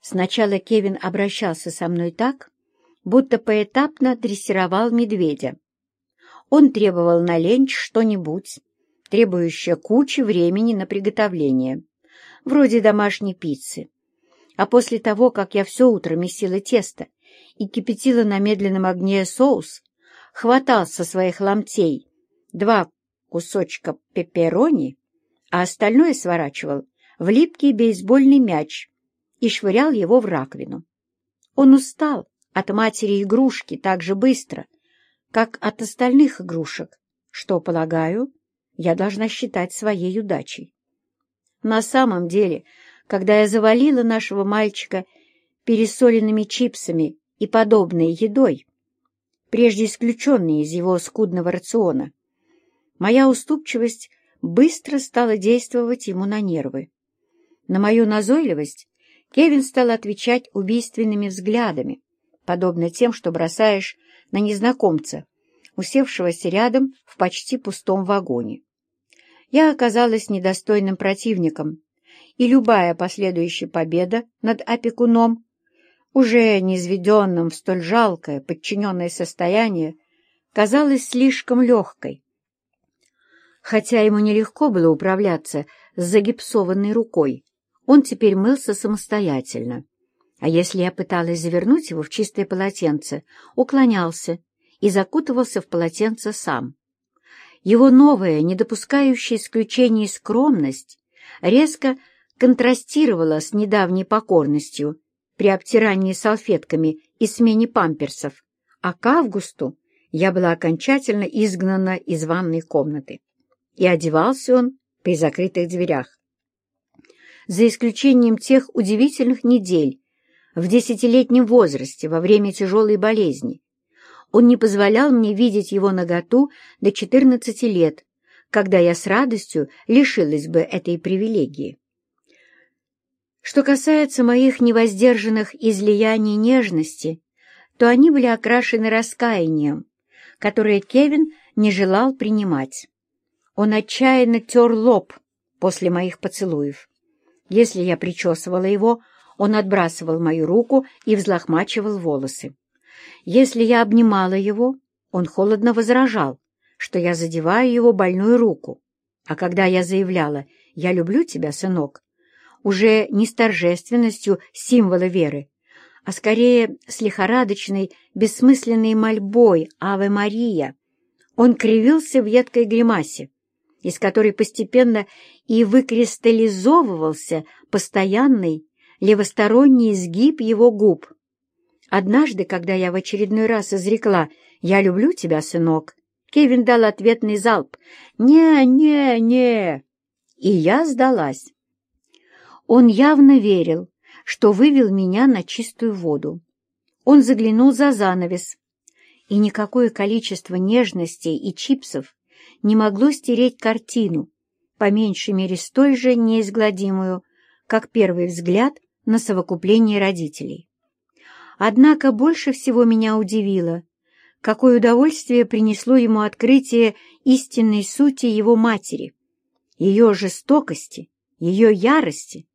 Сначала Кевин обращался со мной так, будто поэтапно дрессировал медведя. Он требовал на ленч что-нибудь, требующее кучи времени на приготовление, вроде домашней пиццы. А после того, как я все утро месила тесто и кипятила на медленном огне соус, хватал со своих ломтей два кусочка пепперони, а остальное сворачивал в липкий бейсбольный мяч и швырял его в раковину. Он устал от матери игрушки так же быстро, как от остальных игрушек, что, полагаю, я должна считать своей удачей. На самом деле, когда я завалила нашего мальчика пересоленными чипсами и подобной едой, прежде исключенной из его скудного рациона, моя уступчивость быстро стала действовать ему на нервы. На мою назойливость Кевин стал отвечать убийственными взглядами, подобно тем, что бросаешь на незнакомца, усевшегося рядом в почти пустом вагоне. Я оказалась недостойным противником, и любая последующая победа над опекуном, уже низведенным в столь жалкое подчиненное состояние, казалась слишком легкой. Хотя ему нелегко было управляться с загипсованной рукой, он теперь мылся самостоятельно. А если я пыталась завернуть его в чистое полотенце, уклонялся и закутывался в полотенце сам. Его новая, не допускающая исключений скромность резко контрастировала с недавней покорностью при обтирании салфетками и смене памперсов, а к августу я была окончательно изгнана из ванной комнаты. И одевался он при закрытых дверях за исключением тех удивительных недель в десятилетнем возрасте во время тяжелой болезни. Он не позволял мне видеть его наготу до 14 лет, когда я с радостью лишилась бы этой привилегии. Что касается моих невоздержанных излияний нежности, то они были окрашены раскаянием, которое Кевин не желал принимать. Он отчаянно тер лоб после моих поцелуев. Если я причесывала его, он отбрасывал мою руку и взлохмачивал волосы. Если я обнимала его, он холодно возражал, что я задеваю его больную руку. А когда я заявляла «Я люблю тебя, сынок», уже не с торжественностью символа веры, а скорее с лихорадочной, бессмысленной мольбой «Аве Мария», он кривился в едкой гримасе, из которой постепенно и выкристаллизовывался постоянный левосторонний изгиб его губ. Однажды, когда я в очередной раз изрекла «Я люблю тебя, сынок», Кевин дал ответный залп «Не, не, не!» И я сдалась. Он явно верил, что вывел меня на чистую воду. Он заглянул за занавес, и никакое количество нежностей и чипсов не могло стереть картину, по меньшей мере столь же неизгладимую, как первый взгляд на совокупление родителей. Однако больше всего меня удивило, какое удовольствие принесло ему открытие истинной сути его матери, ее жестокости, ее ярости.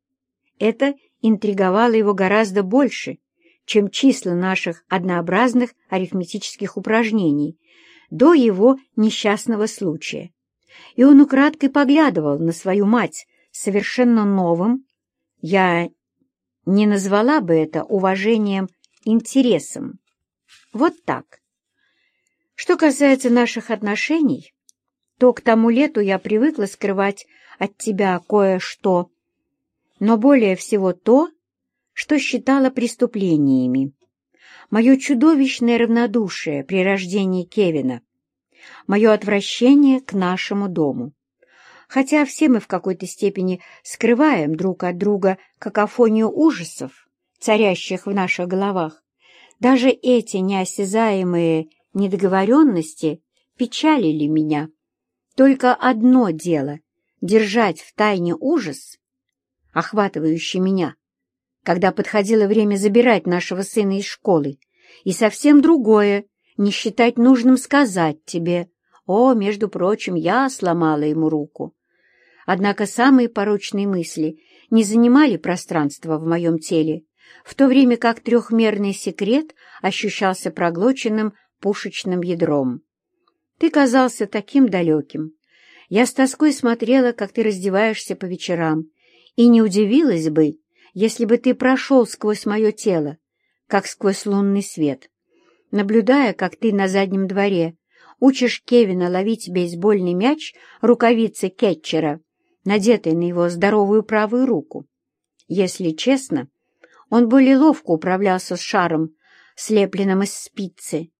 Это интриговало его гораздо больше, чем числа наших однообразных арифметических упражнений, до его несчастного случая. И он украдкой поглядывал на свою мать совершенно новым, я не назвала бы это уважением, интересом. Вот так. Что касается наших отношений, то к тому лету я привыкла скрывать от тебя кое-что, но более всего то, что считала преступлениями мое чудовищное равнодушие при рождении Кевина, мое отвращение к нашему дому. Хотя все мы в какой-то степени скрываем друг от друга какофонию ужасов, царящих в наших головах, даже эти неосязаемые недоговоренности печалили меня. Только одно дело — держать в тайне ужас, охватывающий меня, когда подходило время забирать нашего сына из школы, и совсем другое — не считать нужным сказать тебе, «О, между прочим, я сломала ему руку». Однако самые порочные мысли не занимали пространства в моем теле, в то время как трехмерный секрет ощущался проглоченным пушечным ядром. Ты казался таким далеким. Я с тоской смотрела, как ты раздеваешься по вечерам, и не удивилась бы, если бы ты прошел сквозь мое тело, как сквозь лунный свет. Наблюдая, как ты на заднем дворе учишь Кевина ловить бейсбольный мяч рукавицы кетчера, надетой на его здоровую правую руку. Если честно, он более ловко управлялся с шаром, слепленным из спицы.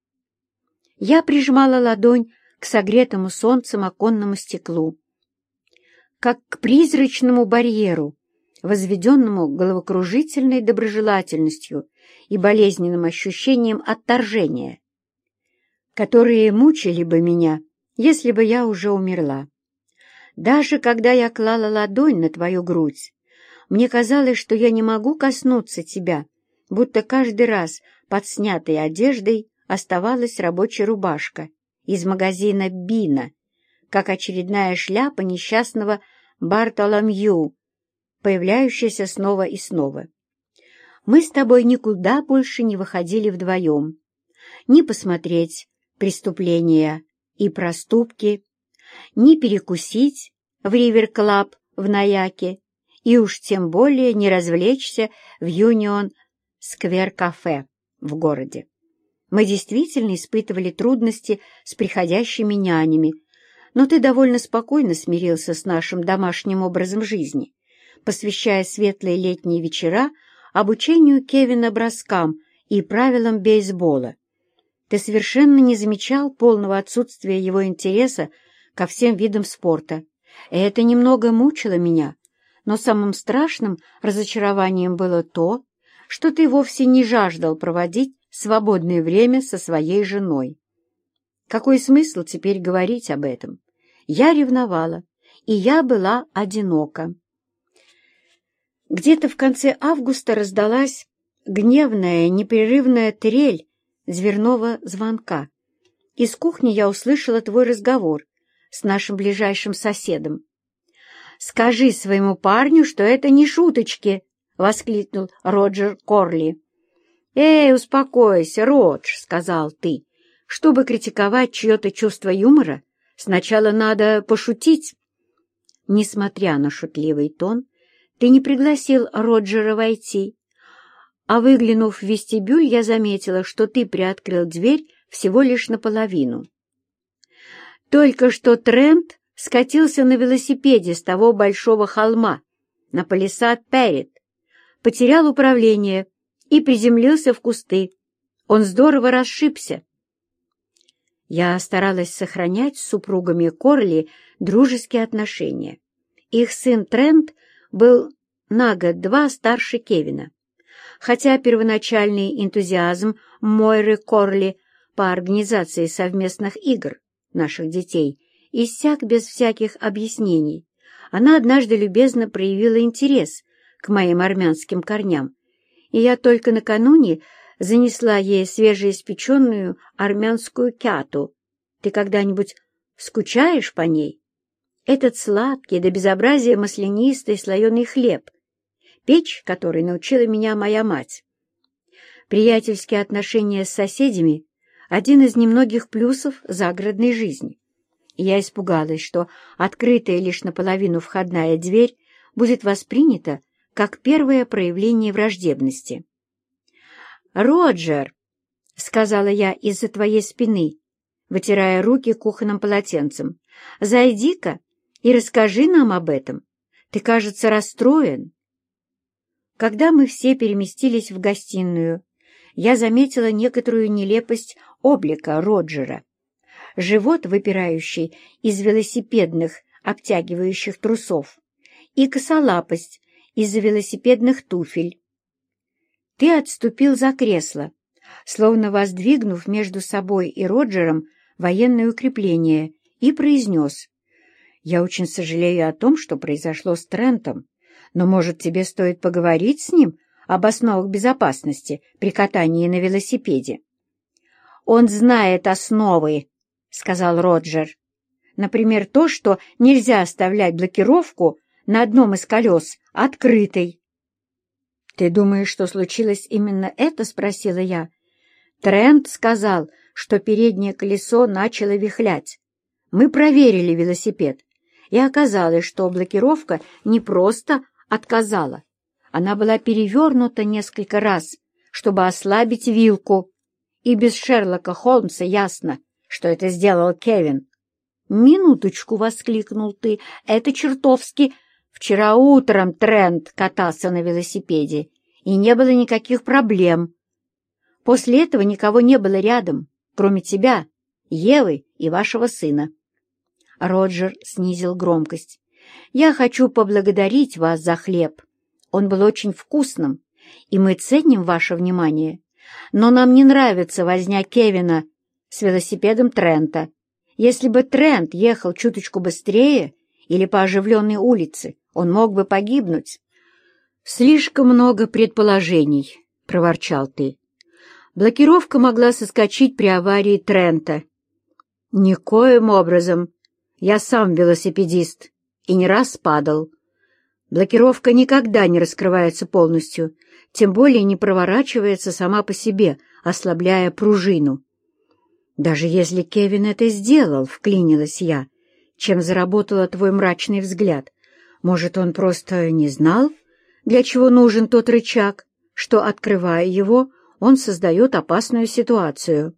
Я прижимала ладонь к согретому солнцем оконному стеклу, как к призрачному барьеру, возведенному головокружительной доброжелательностью и болезненным ощущением отторжения, которые мучили бы меня, если бы я уже умерла. Даже когда я клала ладонь на твою грудь, мне казалось, что я не могу коснуться тебя, будто каждый раз под снятой одеждой оставалась рабочая рубашка из магазина «Бина», как очередная шляпа несчастного Бартоломью, появляющаяся снова и снова. Мы с тобой никуда больше не выходили вдвоем. Ни посмотреть преступления и проступки, ни перекусить в Ривер-клаб в Наяке, и уж тем более не развлечься в Юнион-сквер-кафе в городе. Мы действительно испытывали трудности с приходящими нянями, но ты довольно спокойно смирился с нашим домашним образом жизни, посвящая светлые летние вечера обучению Кевина броскам и правилам бейсбола. Ты совершенно не замечал полного отсутствия его интереса ко всем видам спорта, и это немного мучило меня, но самым страшным разочарованием было то, что ты вовсе не жаждал проводить свободное время со своей женой. Какой смысл теперь говорить об этом? Я ревновала, и я была одинока. Где-то в конце августа раздалась гневная, непрерывная трель дверного звонка. Из кухни я услышала твой разговор с нашим ближайшим соседом. «Скажи своему парню, что это не шуточки!» — воскликнул Роджер Корли. «Эй, успокойся, Родж», — сказал ты. «Чтобы критиковать чье-то чувство юмора, сначала надо пошутить». Несмотря на шутливый тон, ты не пригласил Роджера войти, а выглянув в вестибюль, я заметила, что ты приоткрыл дверь всего лишь наполовину. Только что Трент скатился на велосипеде с того большого холма на палисад Перед, потерял управление и приземлился в кусты. Он здорово расшибся. Я старалась сохранять с супругами Корли дружеские отношения. Их сын Трент был на год-два старше Кевина. Хотя первоначальный энтузиазм Мойры Корли по организации совместных игр наших детей иссяк без всяких объяснений, она однажды любезно проявила интерес к моим армянским корням и я только накануне занесла ей свежеиспеченную армянскую кяту. Ты когда-нибудь скучаешь по ней? Этот сладкий до безобразия маслянистый слоеный хлеб, печь, которой научила меня моя мать. Приятельские отношения с соседями — один из немногих плюсов загородной жизни. я испугалась, что открытая лишь наполовину входная дверь будет воспринята как первое проявление враждебности. «Роджер!» — сказала я из-за твоей спины, вытирая руки кухонным полотенцем. «Зайди-ка и расскажи нам об этом. Ты, кажется, расстроен». Когда мы все переместились в гостиную, я заметила некоторую нелепость облика Роджера. Живот, выпирающий из велосипедных обтягивающих трусов, и косолапость из-за велосипедных туфель. Ты отступил за кресло, словно воздвигнув между собой и Роджером военное укрепление, и произнес, «Я очень сожалею о том, что произошло с Трентом, но, может, тебе стоит поговорить с ним об основах безопасности при катании на велосипеде?» «Он знает основы», — сказал Роджер. «Например, то, что нельзя оставлять блокировку на одном из колес открытой. «Ты думаешь, что случилось именно это?» — спросила я. Трент сказал, что переднее колесо начало вихлять. Мы проверили велосипед, и оказалось, что блокировка не просто отказала. Она была перевернута несколько раз, чтобы ослабить вилку. И без Шерлока Холмса ясно, что это сделал Кевин. «Минуточку!» — воскликнул ты. «Это чертовски!» Вчера утром Трент катался на велосипеде, и не было никаких проблем. После этого никого не было рядом, кроме тебя, Евы и вашего сына. Роджер снизил громкость. «Я хочу поблагодарить вас за хлеб. Он был очень вкусным, и мы ценим ваше внимание. Но нам не нравится возня Кевина с велосипедом Трента. Если бы Трент ехал чуточку быстрее или по оживленной улице, он мог бы погибнуть. «Слишком много предположений», — проворчал ты. Блокировка могла соскочить при аварии Трента. «Никоим образом. Я сам велосипедист и не раз падал. Блокировка никогда не раскрывается полностью, тем более не проворачивается сама по себе, ослабляя пружину. Даже если Кевин это сделал, — вклинилась я, — чем заработала твой мрачный взгляд. Может, он просто не знал, для чего нужен тот рычаг, что, открывая его, он создает опасную ситуацию.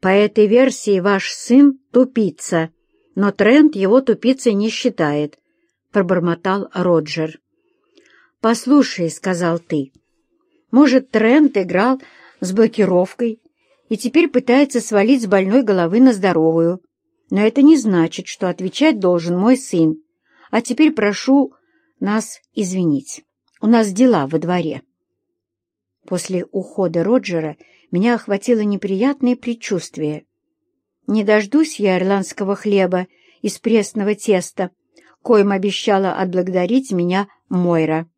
По этой версии ваш сын — тупица, но Трент его тупицей не считает, — пробормотал Роджер. «Послушай», — сказал ты, — «может, Трент играл с блокировкой и теперь пытается свалить с больной головы на здоровую. Но это не значит, что отвечать должен мой сын. А теперь прошу нас извинить. У нас дела во дворе». После ухода Роджера меня охватило неприятное предчувствие. Не дождусь я ирландского хлеба из пресного теста, коим обещала отблагодарить меня Мойра.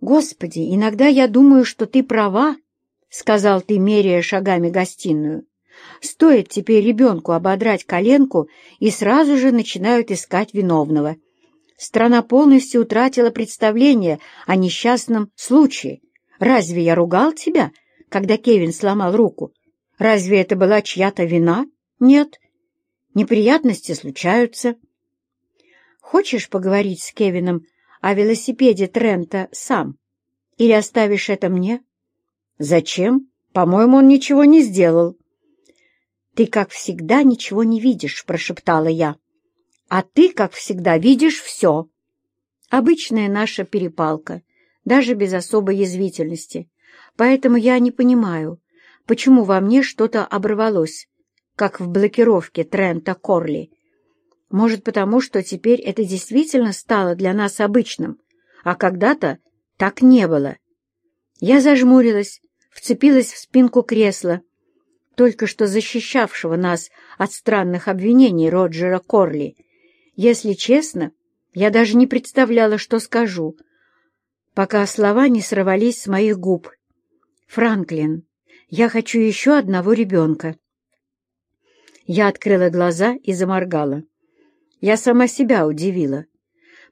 «Господи, иногда я думаю, что ты права», — сказал ты, меряя шагами гостиную. «Стоит теперь ребенку ободрать коленку, и сразу же начинают искать виновного. Страна полностью утратила представление о несчастном случае. Разве я ругал тебя, когда Кевин сломал руку? Разве это была чья-то вина? Нет. Неприятности случаются». Хочешь поговорить с Кевином о велосипеде Трента сам? Или оставишь это мне? Зачем? По-моему, он ничего не сделал. Ты, как всегда, ничего не видишь, прошептала я. А ты, как всегда, видишь все. Обычная наша перепалка, даже без особой язвительности. Поэтому я не понимаю, почему во мне что-то оборвалось, как в блокировке Трента Корли. Может, потому что теперь это действительно стало для нас обычным, а когда-то так не было. Я зажмурилась, вцепилась в спинку кресла, только что защищавшего нас от странных обвинений Роджера Корли. Если честно, я даже не представляла, что скажу, пока слова не сорвались с моих губ. «Франклин, я хочу еще одного ребенка». Я открыла глаза и заморгала. Я сама себя удивила.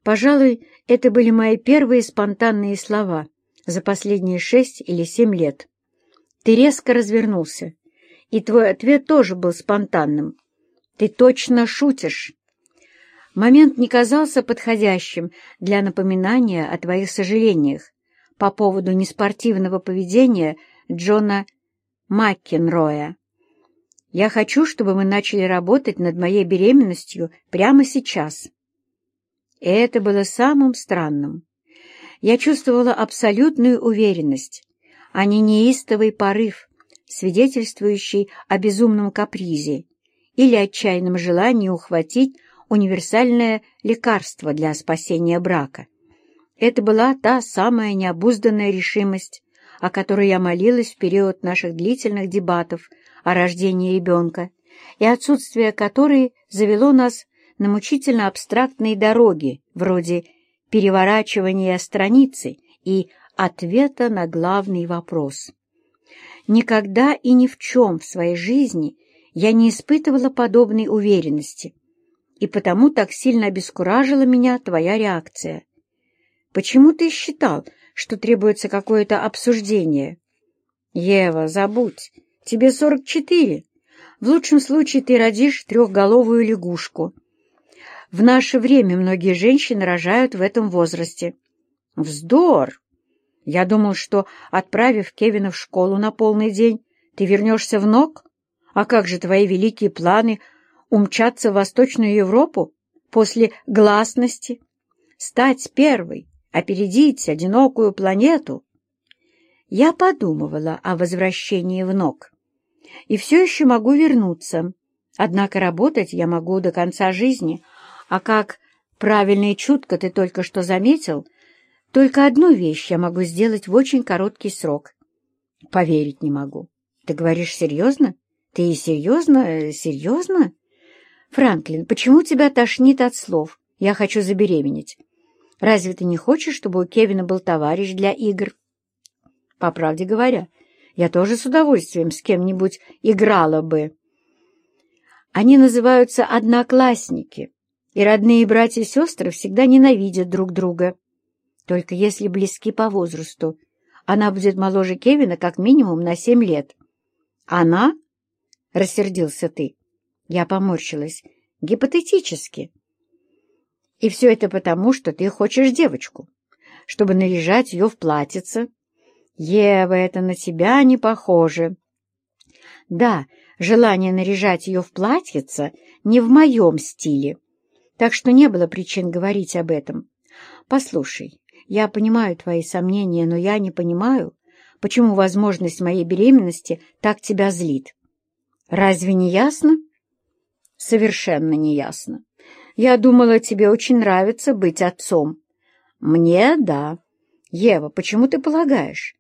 Пожалуй, это были мои первые спонтанные слова за последние шесть или семь лет. Ты резко развернулся, и твой ответ тоже был спонтанным. Ты точно шутишь. Момент не казался подходящим для напоминания о твоих сожалениях по поводу неспортивного поведения Джона Маккенроя. Я хочу, чтобы мы начали работать над моей беременностью прямо сейчас. Это было самым странным. Я чувствовала абсолютную уверенность, а не неистовый порыв, свидетельствующий о безумном капризе или отчаянном желании ухватить универсальное лекарство для спасения брака. Это была та самая необузданная решимость, о которой я молилась в период наших длительных дебатов о рождении ребенка, и отсутствие которой завело нас на мучительно абстрактные дороги, вроде переворачивания страницы и ответа на главный вопрос. Никогда и ни в чем в своей жизни я не испытывала подобной уверенности, и потому так сильно обескуражила меня твоя реакция. Почему ты считал, что требуется какое-то обсуждение. Ева, забудь, тебе сорок четыре. В лучшем случае ты родишь трехголовую лягушку. В наше время многие женщины рожают в этом возрасте. Вздор! Я думал, что, отправив Кевина в школу на полный день, ты вернешься в ног? А как же твои великие планы умчаться в Восточную Европу после гласности? Стать первой, опередить одинокую планету? Я подумывала о возвращении в ног. И все еще могу вернуться. Однако работать я могу до конца жизни. А как правильно и чутко ты только что заметил, только одну вещь я могу сделать в очень короткий срок. Поверить не могу. Ты говоришь серьезно? Ты серьезно? Серьезно? Франклин, почему тебя тошнит от слов? Я хочу забеременеть. Разве ты не хочешь, чтобы у Кевина был товарищ для игр? По правде говоря, я тоже с удовольствием с кем-нибудь играла бы. Они называются одноклассники, и родные братья и сестры всегда ненавидят друг друга. Только если близки по возрасту. Она будет моложе Кевина как минимум на семь лет. Она? — рассердился ты. Я поморщилась. Гипотетически. И все это потому, что ты хочешь девочку, чтобы наряжать ее в платьице. Ева, это на тебя не похоже. Да, желание наряжать ее в платьице не в моем стиле, так что не было причин говорить об этом. Послушай, я понимаю твои сомнения, но я не понимаю, почему возможность моей беременности так тебя злит. Разве не ясно? Совершенно не ясно. Я думала, тебе очень нравится быть отцом. Мне — да. Ева, почему ты полагаешь,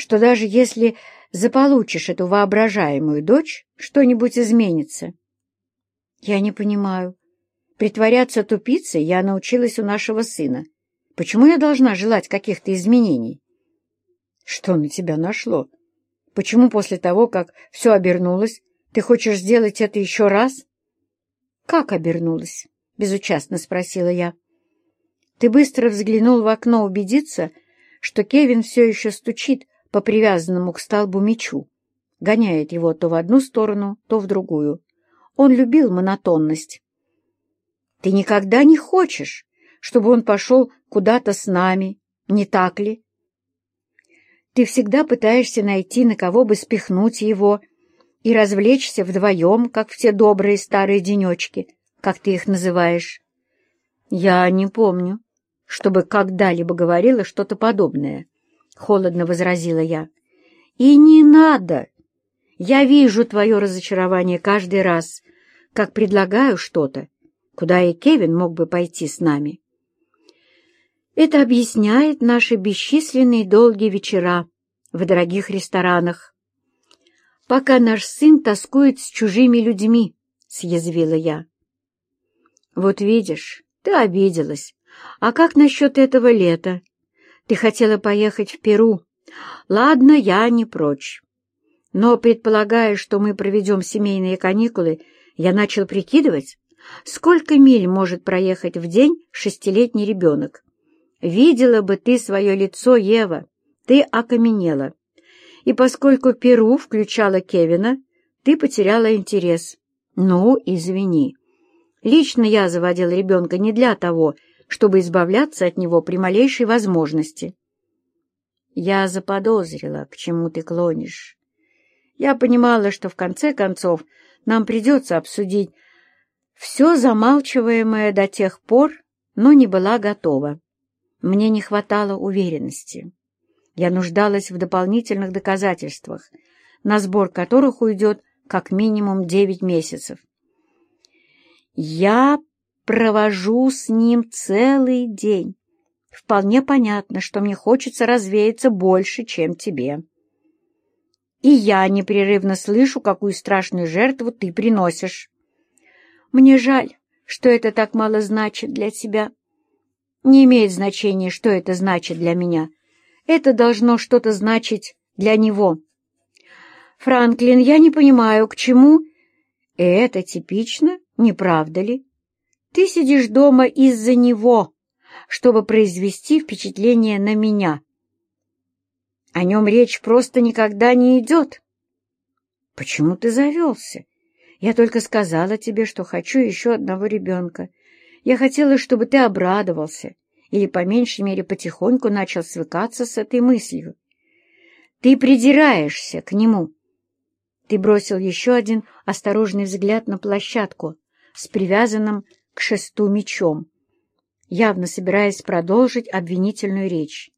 что даже если заполучишь эту воображаемую дочь, что-нибудь изменится? Я не понимаю. Притворяться тупицей я научилась у нашего сына. Почему я должна желать каких-то изменений? Что на тебя нашло? Почему после того, как все обернулось, ты хочешь сделать это еще раз? Как обернулось? Безучастно спросила я. Ты быстро взглянул в окно убедиться, что Кевин все еще стучит по привязанному к столбу мечу, гоняет его то в одну сторону, то в другую. Он любил монотонность. Ты никогда не хочешь, чтобы он пошел куда-то с нами, не так ли? Ты всегда пытаешься найти, на кого бы спихнуть его, и развлечься вдвоем, как в те добрые старые денечки, как ты их называешь. Я не помню, чтобы когда-либо говорила что-то подобное, — холодно возразила я. И не надо! Я вижу твое разочарование каждый раз, как предлагаю что-то, куда и Кевин мог бы пойти с нами. Это объясняет наши бесчисленные долгие вечера в дорогих ресторанах. Пока наш сын тоскует с чужими людьми, — съязвила я. Вот видишь, ты обиделась. А как насчет этого лета? Ты хотела поехать в Перу. Ладно, я не прочь. Но, предполагая, что мы проведем семейные каникулы, я начал прикидывать, сколько миль может проехать в день шестилетний ребенок. Видела бы ты свое лицо, Ева, ты окаменела. И поскольку Перу включала Кевина, ты потеряла интерес. Ну, извини. Лично я заводил ребенка не для того, чтобы избавляться от него при малейшей возможности. Я заподозрила, к чему ты клонишь. Я понимала, что в конце концов нам придется обсудить все замалчиваемое до тех пор, но не была готова. Мне не хватало уверенности. Я нуждалась в дополнительных доказательствах, на сбор которых уйдет как минимум девять месяцев. Я провожу с ним целый день. Вполне понятно, что мне хочется развеяться больше, чем тебе. И я непрерывно слышу, какую страшную жертву ты приносишь. Мне жаль, что это так мало значит для тебя. Не имеет значения, что это значит для меня. Это должно что-то значить для него. Франклин, я не понимаю, к чему... Это типично, не правда ли? Ты сидишь дома из-за него, чтобы произвести впечатление на меня. О нем речь просто никогда не идет. Почему ты завелся? Я только сказала тебе, что хочу еще одного ребенка. Я хотела, чтобы ты обрадовался или, по меньшей мере, потихоньку начал свыкаться с этой мыслью. Ты придираешься к нему. Ты бросил еще один осторожный взгляд на площадку с привязанным к шесту мечом, явно собираясь продолжить обвинительную речь.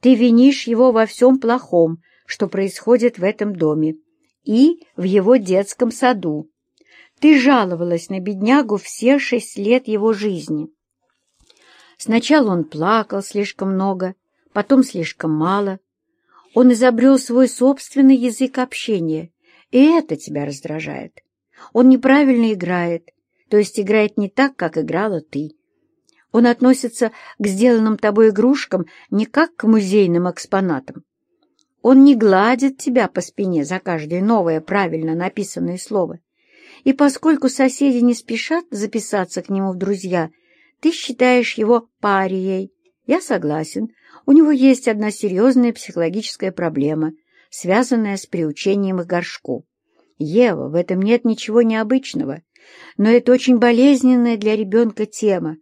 Ты винишь его во всем плохом, что происходит в этом доме, и в его детском саду. Ты жаловалась на беднягу все шесть лет его жизни. Сначала он плакал слишком много, потом слишком мало. Он изобрел свой собственный язык общения, и это тебя раздражает. Он неправильно играет, то есть играет не так, как играла ты. Он относится к сделанным тобой игрушкам не как к музейным экспонатам. Он не гладит тебя по спине за каждое новое правильно написанное слово. И поскольку соседи не спешат записаться к нему в друзья, ты считаешь его парией. Я согласен, у него есть одна серьезная психологическая проблема, связанная с приучением к горшку. Ева, в этом нет ничего необычного, но это очень болезненная для ребенка тема,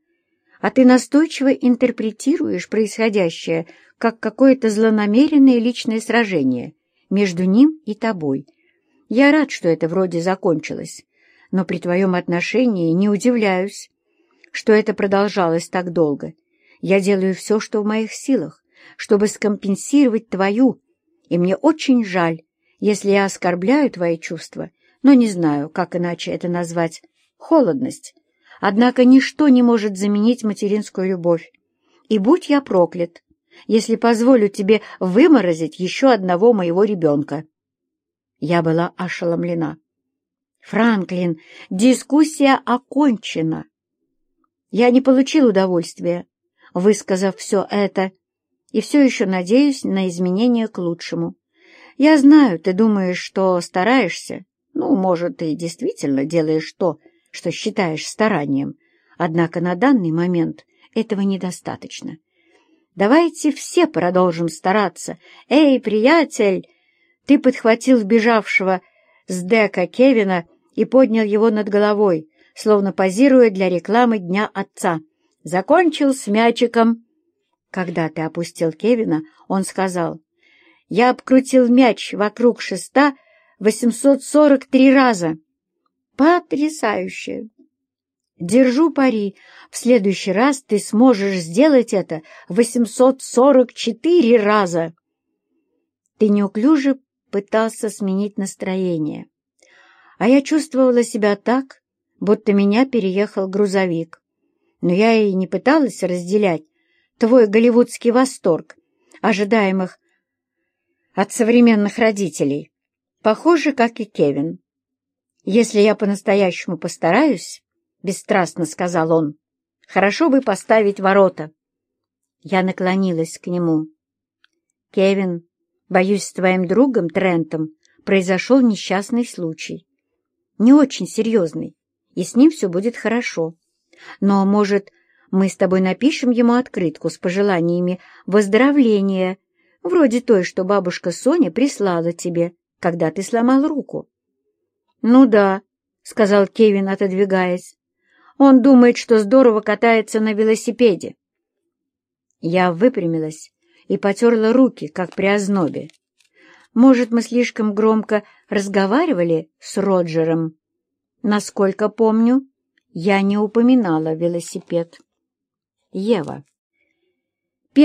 а ты настойчиво интерпретируешь происходящее как какое-то злонамеренное личное сражение между ним и тобой. Я рад, что это вроде закончилось, но при твоем отношении не удивляюсь, что это продолжалось так долго. Я делаю все, что в моих силах, чтобы скомпенсировать твою, и мне очень жаль, если я оскорбляю твои чувства, но не знаю, как иначе это назвать, холодность. Однако ничто не может заменить материнскую любовь. И будь я проклят, если позволю тебе выморозить еще одного моего ребенка. Я была ошеломлена. Франклин, дискуссия окончена. Я не получил удовольствия, высказав все это, и все еще надеюсь на изменения к лучшему. Я знаю, ты думаешь, что стараешься. Ну, может, ты действительно делаешь то, что считаешь старанием. Однако на данный момент этого недостаточно. Давайте все продолжим стараться. Эй, приятель! Ты подхватил бежавшего с дека Кевина и поднял его над головой, словно позируя для рекламы Дня Отца. Закончил с мячиком. Когда ты опустил Кевина, он сказал, «Я обкрутил мяч вокруг шеста 843 раза». Потрясающе! Держу пари, в следующий раз ты сможешь сделать это 844 раза. Ты неуклюже пытался сменить настроение, а я чувствовала себя так, будто меня переехал грузовик. Но я и не пыталась разделять твой голливудский восторг, ожидаемых от современных родителей. Похоже, как и Кевин. Если я по-настоящему постараюсь, — бесстрастно сказал он, — хорошо бы поставить ворота. Я наклонилась к нему. Кевин, боюсь, с твоим другом Трентом произошел несчастный случай. Не очень серьезный, и с ним все будет хорошо. Но, может, мы с тобой напишем ему открытку с пожеланиями выздоровления, вроде той, что бабушка Соня прислала тебе, когда ты сломал руку. «Ну да», — сказал Кевин, отодвигаясь. «Он думает, что здорово катается на велосипеде». Я выпрямилась и потерла руки, как при ознобе. Может, мы слишком громко разговаривали с Роджером? Насколько помню, я не упоминала велосипед. Ева.